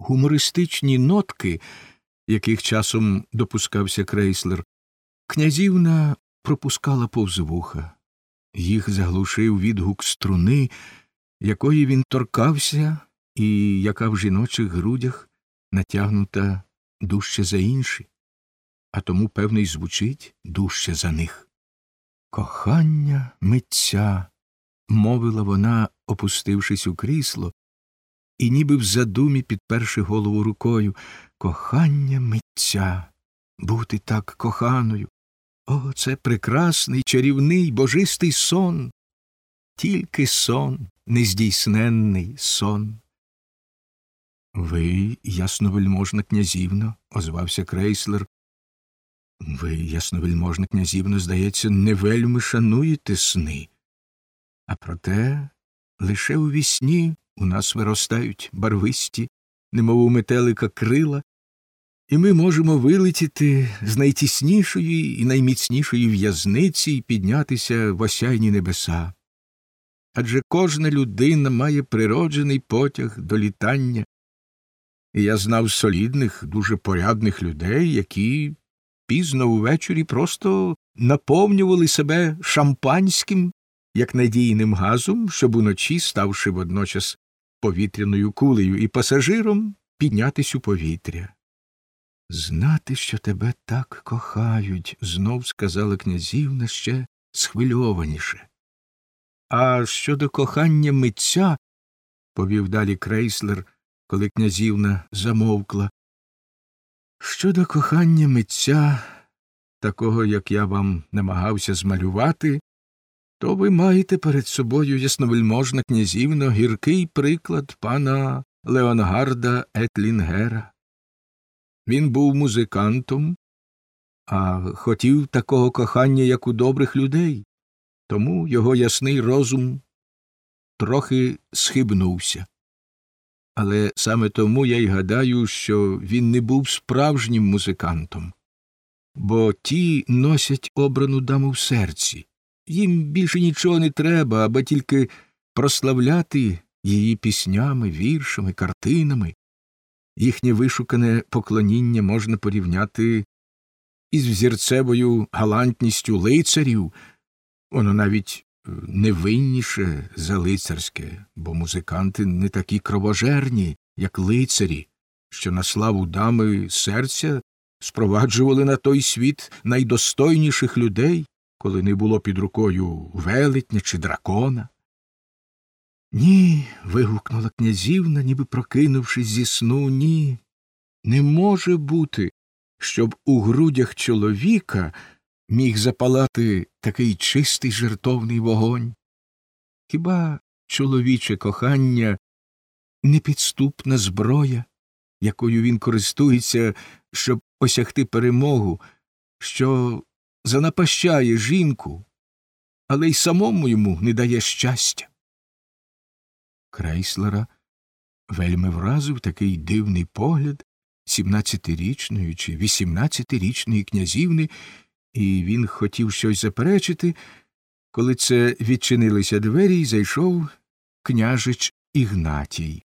гумористичні нотки, яких часом допускався крейслер, князівна пропускала повз вуха. Їх заглушив відгук струни, якої він торкався, і яка в жіночих грудях натягнута дужче за інші, а тому, певний, звучить дужче за них. Кохання митця, мовила вона, опустившись у крісло, і ніби в задумі підперши голову рукою, кохання митця, бути так коханою. О, це прекрасний, чарівний, божистий сон, тільки сон, нездійсненний сон. Ви, ясновельможна князівно, озвався крейслер. Ви, ясновельможна князівно, здається, не вельми шануєте сни. А проте лише у вісні у нас виростають барвисті, немов у метелика крила, і ми можемо вилетіти з найтіснішої і найміцнішої в'язниці і піднятися в осяйні небеса. Адже кожна людина має природжений потяг до літання, і я знав солідних, дуже порядних людей, які пізно увечері просто наповнювали себе шампанським, як надійним газом, щоб уночі, ставши водночас повітряною кулею і пасажиром, піднятись у повітря. Знати, що тебе так кохають, знов сказала князівна ще схвильованіше. А щодо кохання митця, повів далі крейслер, коли князівна замовкла. Щодо кохання митця, такого, як я вам намагався змалювати, то ви маєте перед собою ясновельможна князівно гіркий приклад пана Леонгарда Етлінгера. Він був музикантом, а хотів такого кохання, як у добрих людей, тому його ясний розум трохи схибнувся. Але саме тому я й гадаю, що він не був справжнім музикантом, бо ті носять обрану даму в серці, їм більше нічого не треба, аби тільки прославляти її піснями, віршами, картинами. Їхнє вишукане поклоніння можна порівняти із взірцевою галантністю лицарів, воно навіть е, невинніше за лицарське, бо музиканти не такі кровожерні, як лицарі, що на славу дами серця спроваджували на той світ найдостойніших людей, коли не було під рукою велетня чи дракона. Ні. вигукнула князівна, ніби прокинувшись зі сну, ні. Не може бути, щоб у грудях чоловіка міг запалати такий чистий жертовний вогонь. Хіба чоловіче кохання непідступна зброя, якою він користується, щоб осягти перемогу, що занапащає жінку, але й самому йому не дає щастя? Крейслера вельми вразив такий дивний погляд сімнадцятирічної чи вісімнадцятирічної князівни, і він хотів щось заперечити, коли це відчинилися двері і зайшов княжич Ігнатій.